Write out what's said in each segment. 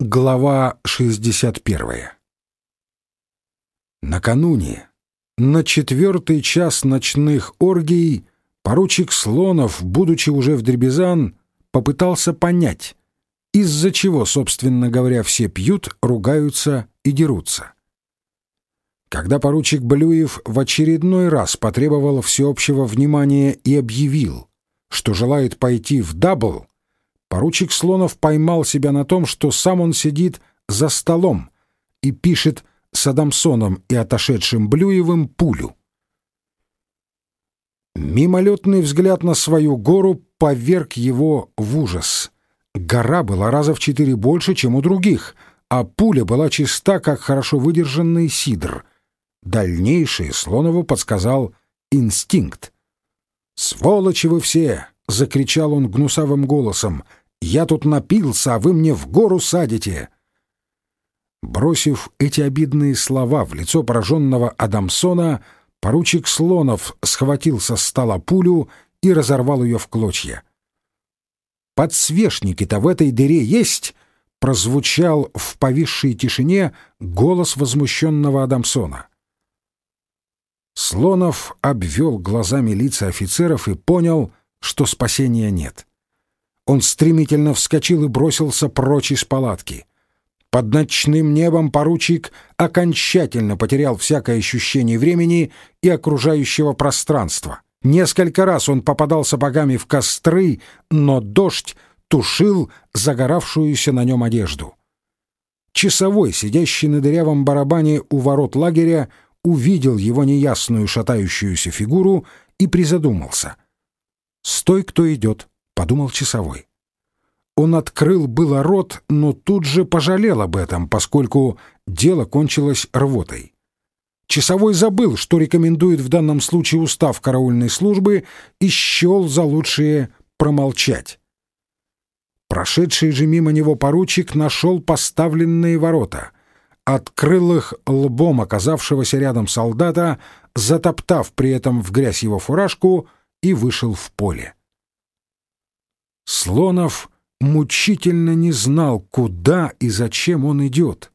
Глава 61 Накануне, на четвертый час ночных оргий, поручик Слонов, будучи уже вдребезан, попытался понять, из-за чего, собственно говоря, все пьют, ругаются и дерутся. Когда поручик Блюев в очередной раз потребовал всеобщего внимания и объявил, что желает пойти в дабл, поручик Слонов поймал себя на том, что сам он сидит за столом и пишет с Адамсоном и отошедшим Блюевым пулю. Мимолетный взгляд на свою гору поверг его в ужас. Гора была раза в четыре больше, чем у других, а пуля была чиста, как хорошо выдержанный сидр. Дальнейшее Слонову подсказал инстинкт. «Сволочи вы все!» — закричал он гнусавым голосом. Я тут напился, а вы мне в гору садите!» Бросив эти обидные слова в лицо пораженного Адамсона, поручик Слонов схватил со стола пулю и разорвал ее в клочья. «Подсвечники-то в этой дыре есть!» — прозвучал в повисшей тишине голос возмущенного Адамсона. Слонов обвел глазами лица офицеров и понял, что спасения нет. Он стремительно вскочил и бросился прочь из палатки. Под ночным небом поручик окончательно потерял всякое ощущение времени и окружающего пространства. Несколько раз он попадал сапогами в костры, но дождь тушил загоравшуюся на нем одежду. Часовой, сидящий на дырявом барабане у ворот лагеря, увидел его неясную шатающуюся фигуру и призадумался. «Стой, кто идет!» — подумал часовой. Он открыл было рот, но тут же пожалел об этом, поскольку дело кончилось рвотой. Часовой забыл, что рекомендует в данном случае устав караульной службы, и счел за лучшее промолчать. Прошедший же мимо него поручик нашел поставленные ворота, открыл их лбом оказавшегося рядом солдата, затоптав при этом в грязь его фуражку, и вышел в поле. Слонов мучительно не знал, куда и зачем он идет.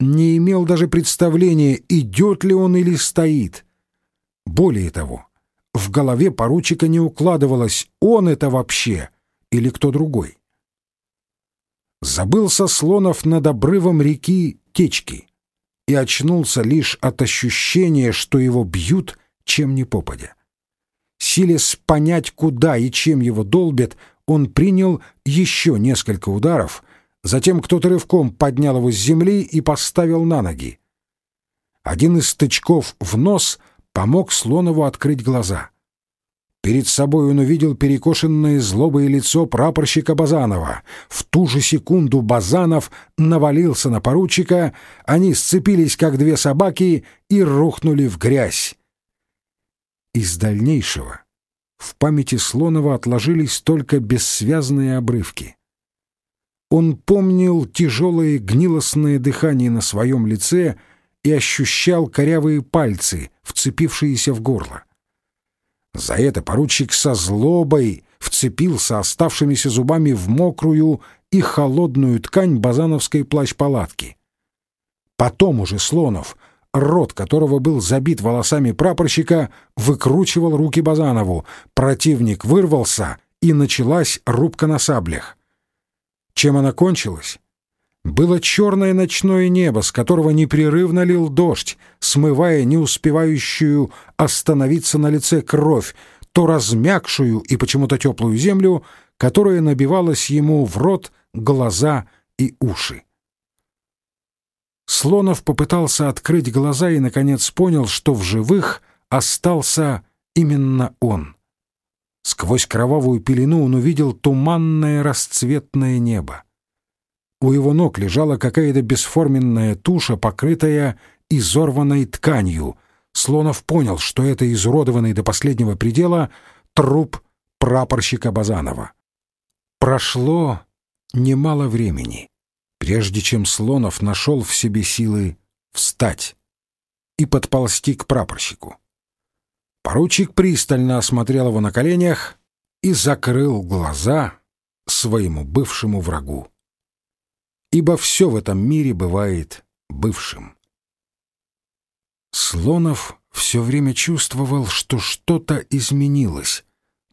Не имел даже представления, идет ли он или стоит. Более того, в голове поручика не укладывалось, он это вообще или кто другой. Забылся Слонов над обрывом реки Течки и очнулся лишь от ощущения, что его бьют чем ни попадя. Силясь понять, куда и чем его долбят, он принял еще несколько ударов, затем кто-то рывком поднял его с земли и поставил на ноги. Один из стычков в нос помог Слонову открыть глаза. Перед собой он увидел перекошенное злобое лицо прапорщика Базанова. В ту же секунду Базанов навалился на поручика, они сцепились, как две собаки, и рухнули в грязь. Из дальнейшего в памяти Слонова отложились только бессвязные обрывки. Он помнил тяжелое гнилостное дыхание на своем лице и ощущал корявые пальцы, вцепившиеся в горло. За это поручик со злобой вцепился оставшимися зубами в мокрую и холодную ткань базановской плащ-палатки. Потом уже Слонов — рот которого был забит волосами прапорщика, выкручивал руки Базанову. Противник вырвался, и началась рубка на саблях. Чем она кончилась? Было черное ночное небо, с которого непрерывно лил дождь, смывая не успевающую остановиться на лице кровь, то размягшую и почему-то теплую землю, которая набивалась ему в рот, глаза и уши. Слонов попытался открыть глаза и, наконец, понял, что в живых остался именно он. Сквозь кровавую пелену он увидел туманное расцветное небо. У его ног лежала какая-то бесформенная туша, покрытая изорванной тканью. Слонов понял, что это изуродованный до последнего предела труп прапорщика Базанова. Прошло немало времени прежде чем Слонов нашел в себе силы встать и подползти к прапорщику. Поручик пристально осмотрел его на коленях и закрыл глаза своему бывшему врагу. ибо все в этом мире бывает бывшим. Слонов все время чувствовал, что что-то изменилось,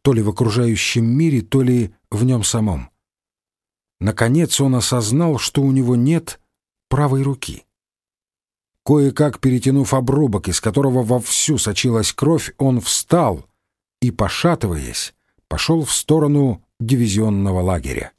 то ли в окружающем мире, то ли в нем самом. Наконец он осознал, что у него нет правой руки. Кое-как перетянув обрубок, из которого вовсю сочилась кровь, он встал и, пошатываясь, пошел в сторону дивизионного лагеря.